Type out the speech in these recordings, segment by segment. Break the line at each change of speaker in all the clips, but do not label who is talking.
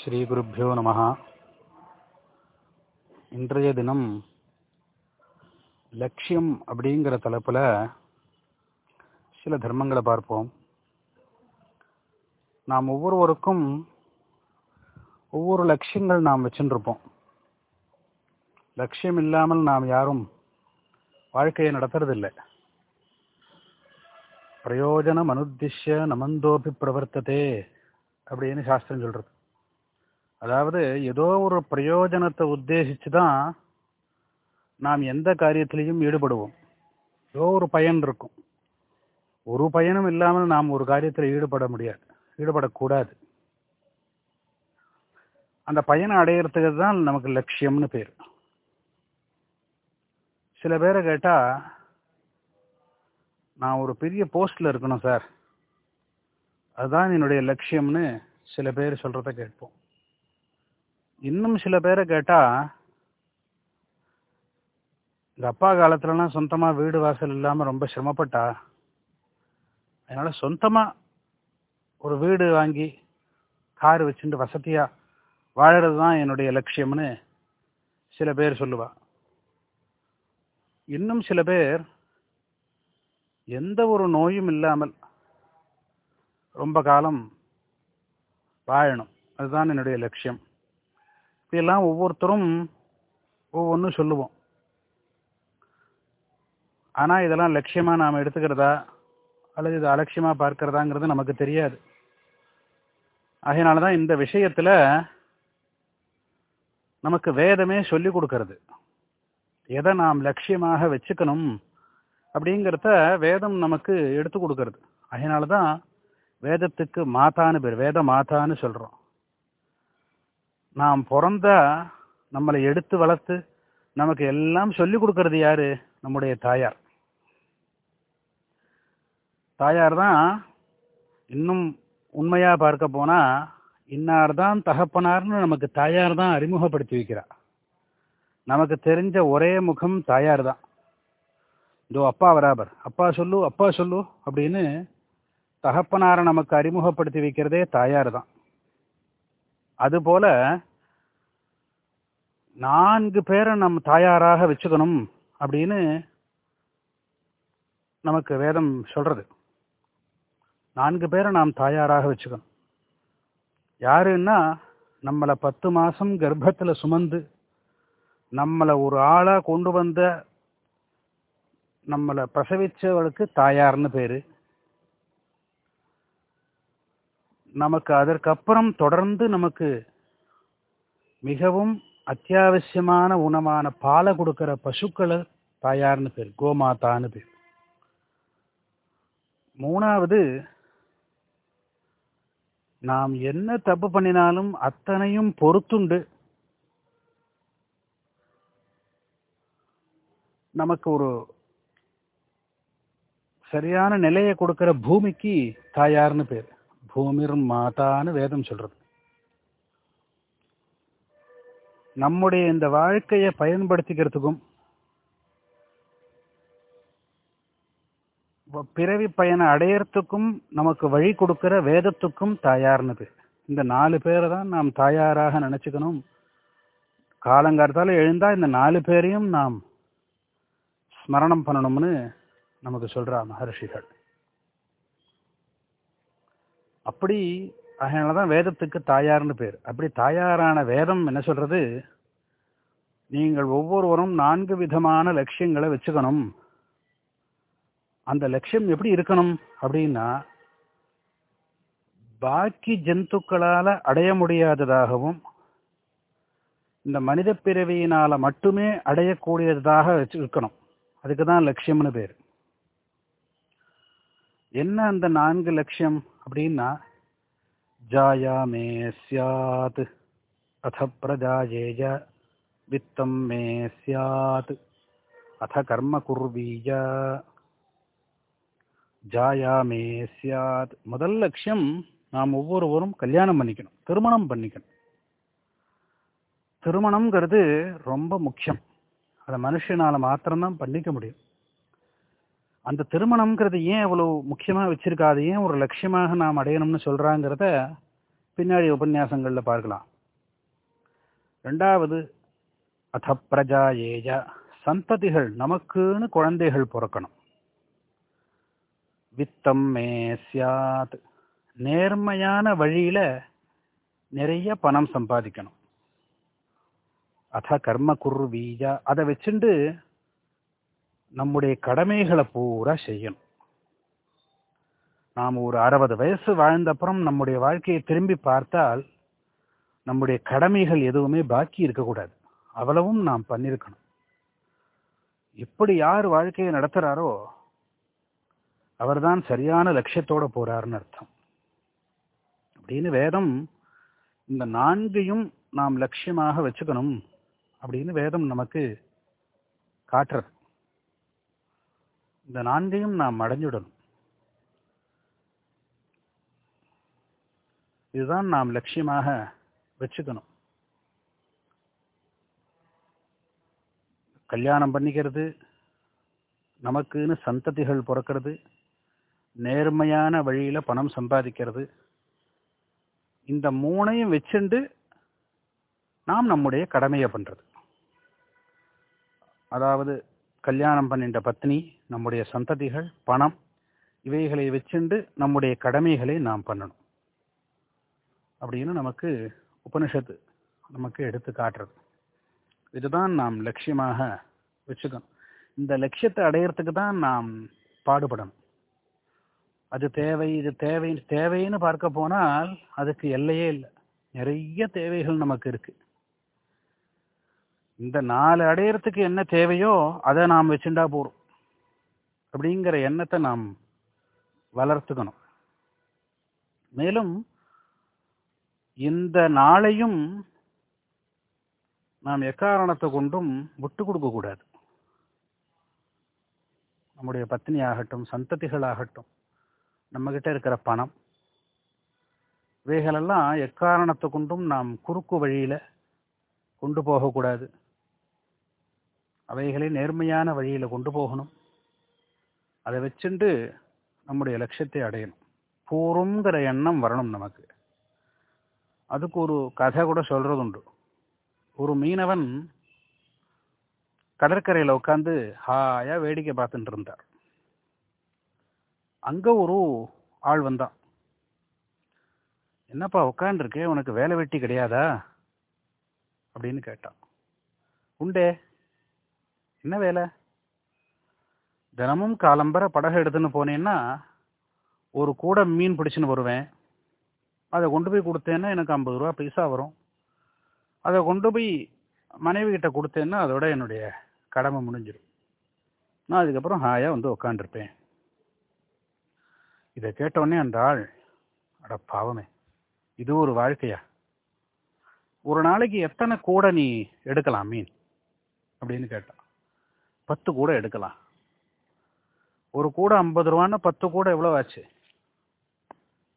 ஸ்ரீகுருப்போ நம. இன்றைய தினம் லட்சியம் அப்படிங்கிற தலைப்பில் சில தர்மங்களை பார்ப்போம். நாம் ஒவ்வொருவருக்கும் ஒவ்வொரு லட்சியங்கள் நாம் வச்சுருப்போம் லட்சியம் இல்லாமல் நாம் யாரும் வாழ்க்கையை நடத்துறதில்லை. பிரயோஜனம் அனுத்திஷ்ய நமந்தோபி பிரவர்த்ததே அப்படின்னு சாஸ்திரம் சொல்றது. அதாவது ஏதோ ஒரு பிரயோஜனத்தை உத்தேசித்து தான் நாம் எந்த காரியத்திலையும் ஈடுபடுவோம். ஏதோ ஒரு பயன் இருக்கும். ஒரு பயனும் இல்லாமல் நாம் ஒரு காரியத்தில் ஈடுபட முடியாது ஈடுபடக்கூடாது. அந்த பயனை அடையிறதுக்கு தான் நமக்கு லட்சியம்னு பேர். சில பேரை கேட்டால் நான் ஒரு பெரிய போஸ்டில் இருக்கணும் சார். அதுதான் என்னுடைய லட்சியம்னு சில பேர் சொல்கிறத கேட்போம். இன்னும் சில பேரை கேட்டால் இந்த அப்பா காலத்துலலாம் சொந்தமாக வீடு வாசல் இல்லாமல் ரொம்ப சிரமப்பட்டா அதனால் சொந்தமாக ஒரு வீடு வாங்கி கார் வச்சுட்டு வசதியாக வாழறது தான் என்னுடைய லட்சியம்னு சில பேர் சொல்லுவா. இன்னும் சில பேர் எந்த ஒரு நோயும் இல்லாமல் ரொம்ப காலம் வாழணும். அதுதான் என்னுடைய லட்சியம். இப்படியெல்லாம் ஒவ்வொருத்தரும் ஒவ்வொன்றும் சொல்லுவோம். ஆனால் இதெல்லாம் லட்சியமாக நாம் எடுத்துக்கிறதா? அல்லது இது அலட்சியமாக பார்க்கிறதாங்கிறது நமக்கு தெரியாது. அதனால தான் இந்த விஷயத்தில் நமக்கு வேதமே சொல்லி கொடுக்கறது. எதை நாம் லட்சியமாக வச்சுக்கணும் அப்படிங்கிறத வேதம் நமக்கு எடுத்து கொடுக்கறது. அதனால தான் வேதத்துக்கு மாதான்னு பேர் வேத மாதான்னு சொல்கிறோம் நாம் பிறந்தா நம்மளை எடுத்து வளர்த்து நமக்கு எல்லாம் சொல்லி கொடுக்கறது யாரு? நம்முடைய தாயார். தாயார் தான் இன்னும் உண்மையா பார்க்க போனா இன்னார் தான் தகப்பனார்னு நமக்கு தாயார் தான் அறிமுகப்படுத்தி வைக்கிறா நமக்கு தெரிஞ்ச ஒரே முகம் தாயார் தான். இதோ அப்பா வராபர். அப்பா சொல்லு அப்பா சொல்லு அப்படின்னு தகப்பனாரை நமக்கு அறிமுகப்படுத்தி வைக்கிறதே தாயார் தான். அதுபோல நான்கு பேரை நம்ம தாயாராக வச்சுக்கணும் அப்படின்னு நமக்கு வேதம் சொல்றது. நான்கு பேரை நாம் தாயாராக வச்சுக்கணும். யாருன்னா நம்மளை பத்து மாதம் கர்ப்பத்தில் சுமந்து நம்மளை ஒரு ஆளாக கொண்டு வந்த நம்மளை பிரசவித்தவளுக்கு தாயார்னு பேர். நமக்கு அதற்கப்புறம் தொடர்ந்து நமக்கு மிகவும் அத்தியாவசியமான உணவான பாலை கொடுக்கிற பசுக்களை தாயார்னு பேர் கோமாதான்னு பேர். மூணாவது நாம் என்ன தப்பு பண்ணினாலும் அத்தனையும் பொறுத்துண்டு நமக்கு ஒரு சரியான நிலையை கொடுக்கிற பூமிக்கு தாயார்னு பேர். பூமிர் மாதான்னு வேதம் சொல்றது. நம்முடைய இந்த வாழ்க்கையை பயன்படுத்திக்கிறதுக்கும் பிறவி பயனை அடையறதுக்கும் நமக்கு வழி கொடுக்கிற வேதத்துக்கும் தாயார்னது. இந்த நாலு பேரை தான் நாம் தாயாராக நினைச்சுக்கணும். காலங்காலத்தால எழுந்தா இந்த நாலு பேரையும் நாம் ஸ்மரணம் பண்ணணும்னு நமக்கு சொல்றா மகர்ஷிகள். அப்படி அதனால தான் வேதத்துக்கு தாயார்னு பேர். அப்படி தாயாரான வேதம் என்ன சொல்றது? நீங்கள் ஒவ்வொருவரும் நான்கு விதமான லட்சியங்களை வச்சுக்கணும். அந்த லட்சியம் எப்படி இருக்கணும் அப்படின்னா பாக்கி ஜந்துக்களால் அடைய முடியாததாகவும் இந்த மனித பிறவியினால் மட்டுமே அடையக்கூடியதாக வச்சு இருக்கணும். அதுக்கு தான் லட்சியம்னு பேர். என்ன அந்த நான்கு லட்சியம்? அப்படின்னா ஜாயா மே சியாத் அத பிரஜாயேஜ வித்தம் மே சியாத் அத கர்ம குர்வீஜ ஜாயா மே சியாத் முதல் லட்சியம் நாம் ஒவ்வொருவரும் கல்யாணம் பண்ணிக்கணும் திருமணம் பண்ணிக்கணும். திருமணம்ங்கிறது ரொம்ப முக்கியம். அதை மனுஷனால மாத்திரம்தான் பண்ணிக்க முடியும். அந்த திருமணம்ங்கிறது ஏன் அவ்வளோ முக்கியமாக வச்சிருக்கா அது ஏன் ஒரு லட்சியமாக நாம் அடையணும்னு சொல்கிறாங்கிறத பின்னாடி உபன்யாசங்களில் பார்க்கலாம். ரெண்டாவது அத பிரஜா ஏஜா சந்ததிகள் நமக்குன்னு குழந்தைகள் பிறக்கணும். வித்தம் மே சியாத் நேர்மையான வழியில் நிறைய பணம் சம்பாதிக்கணும். அத கர்ம குரு வீஜா அதை வச்சுண்டு நம்முடைய கடமைகளை பூரா செய்யணும். நாம் ஒரு அறுபது வயசு வாழ்ந்த அப்புறம் நம்முடைய வாழ்க்கையை திரும்பி பார்த்தால் நம்முடைய கடமைகள் எதுவுமே பாக்கி இருக்கக்கூடாது. அவ்வளவும் நாம் பண்ணியிருக்கணும் எப்படி யார் வாழ்க்கையை நடத்துகிறாரோ அவர்தான் சரியான லட்சியத்தோட போகிறாருன்னு அர்த்தம். அப்படின்னு வேதம் இந்த நான்கையும் நாம் லட்சியமாக வச்சுக்கணும் அப்படின்னு வேதம் நமக்கு காட்டுறது. இந்த நான்கையும் நாம் அடைஞ்சிடணும். இதுதான் நாம் லட்சியமாக வச்சுக்கணும். கல்யாணம் பண்ணிக்கிறது நமக்குன்னு சந்ததிகள் பிறக்கிறது நேர்மையான வழியில் பணம் சம்பாதிக்கிறது இந்த மூணையும் வச்சுண்டு நாம் நம்முடைய கடமையை பண்ணுறது அதாவது கல்யாணம் பண்ணின்ற பத்னி நம்முடைய சந்ததிகள் பணம் இவைகளை வச்சுண்டு நம்முடைய கடமைகளை நாம் பண்ணணும். அப்படின்னு நமக்கு உபனிஷத்து நமக்கு எடுத்து காட்டுறது. இதுதான் நாம் லட்சியமாக வச்சுக்கணும். இந்த லட்சியத்தை அடையிறதுக்கு தான் நாம் பாடுபடணும். அது தேவை இது தேவை தேவைன்னு பார்க்க போனால் அதுக்கு எல்லையே இல்லை. நிறைய தேவைகள் நமக்கு இருக்குது இந்த நாலு அடையறதுக்கு என்ன தேவையோ அதை நாம் வச்சுண்டா போறோம். அப்படிங்கிற எண்ணத்தை நாம் வளர்த்துக்கணும். மேலும் இந்த நாளையும் நாம் எக்காரணத்தை கொண்டும் விட்டு கொடுக்க கூடாது. நம்முடைய பத்னி ஆகட்டும் சந்ததிகள் ஆகட்டும் இருக்கிற பணம் இவைகளெல்லாம் எக்காரணத்தை கொண்டும் நாம் குறுக்கு வழியில் கொண்டு போகக்கூடாது அவைகளை நேர்மையான வழியில் கொண்டு போகணும். அதை வச்சுண்டு நம்முடைய லட்சியத்தை அடையணும். பூர்வங்கிற எண்ணம் வரணும் நமக்கு. அதுக்கு ஒரு கதை கூட சொல்கிறதுண்டு உண்டு ஒரு மீனவன் கடற்கரையில் உட்காந்து ஹாயாக வேடிக்கை பார்த்துட்டு இருந்தார். அங்கே ஒரு ஆள் வந்தான். என்னப்பா உட்காந்துருக்கே உனக்கு வேலை வெட்டி கிடையாதா? அப்படின்னு கேட்டான். உண்டே. என்ன வேலை? தினமும் காலம்பர படகு எடுத்துன்னு போனேன்னா ஒரு கூட மீன் பிடிச்சின்னு வருவேன். அதை கொண்டு போய் கொடுத்தேன்னா எனக்கு ஐம்பது ரூபா பைசா வரும். அதை கொண்டு போய் மனைவி கிட்ட கொடுத்தேன்னா அதோட என்னுடைய கடமை முடிஞ்சிடும் நான் அதுக்கப்புறம் ஹாயாக வந்து உட்காந்துருப்பேன் இதை கேட்டவுடனே அந்த ஆள் அட பாவமே இது ஒரு வாழ்க்கையா? ஒரு நாளைக்கு எத்தனை கூட நீ எடுக்கலாம் மீன்? அப்படின்னு கேட்டான் பத்து கூட எடுக்கலாம். ஒரு கூட ஐம்பது ரூபான்னா பத்து கூட எவ்வளோ ஆச்சு?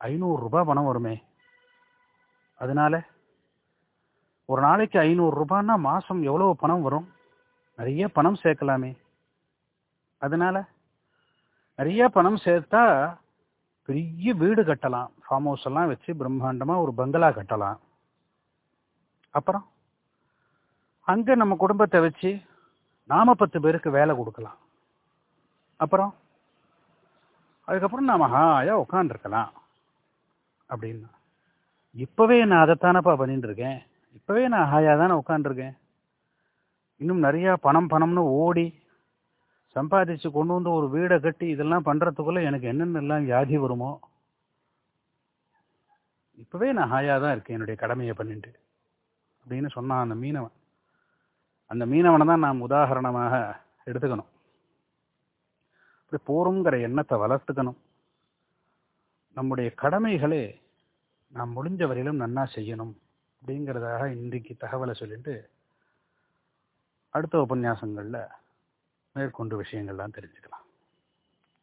ஐநூறுரூபா பணம் வருமே. அதனால ஒரு நாளைக்கு ஐநூறுரூபான்னா மாதம் எவ்வளோ பணம் வரும்? நிறைய பணம் சேர்க்கலாமே. அதனால நிறைய பணம் சேர்த்தா பெரிய வீடு கட்டலாம். ஃபார்ம் ஹவுஸ் எல்லாம் வச்சு பிரம்மாண்டமாக ஒரு பங்களா கட்டலாம். அப்புறம் அங்கே நம்ம குடும்பத்தை வச்சு நாம பத்து பேருக்கு வேலை கொடுக்கலாம். அப்புறம் அதுக்கப்புறம் நாம ஹாயா உட்காந்துருக்கலாம் அப்படின்னா. இப்பவே நான் அதைத்தானப்பா பண்ணிட்டு இருக்கேன். இப்பவே நான் ஹாயா தானே உட்காந்துருக்கேன் இன்னும் நிறையா பணம் பணம்னு ஓடி சம்பாதிச்சு கொண்டு வந்து ஒரு வீடை கட்டி இதெல்லாம் பண்ணுறதுக்குள்ளே எனக்கு என்னென்னலாம் வியாதி வருமோ? இப்பவே நான் ஹாயா தான் இருக்கேன் என்னுடைய கடமையை பண்ணிட்டு. அப்படின்னு சொன்னான் அந்த மீனவன். அந்த மீனவனை தான் நாம் உதாரணமாக எடுத்துக்கணும். இப்படி போகிறோங்கிற எண்ணத்தை வளர்த்துக்கணும். நம்முடைய கடமைகளை நாம் முடிஞ்ச வரையிலும் நன்னா செய்யணும் அப்படிங்கிறதாக இன்றைக்கு தகவலை சொல்லிட்டு அடுத்த உபன்யாசங்களில் மேற்கொண்டு விஷயங்கள்லாம் தெரிஞ்சுக்கலாம்.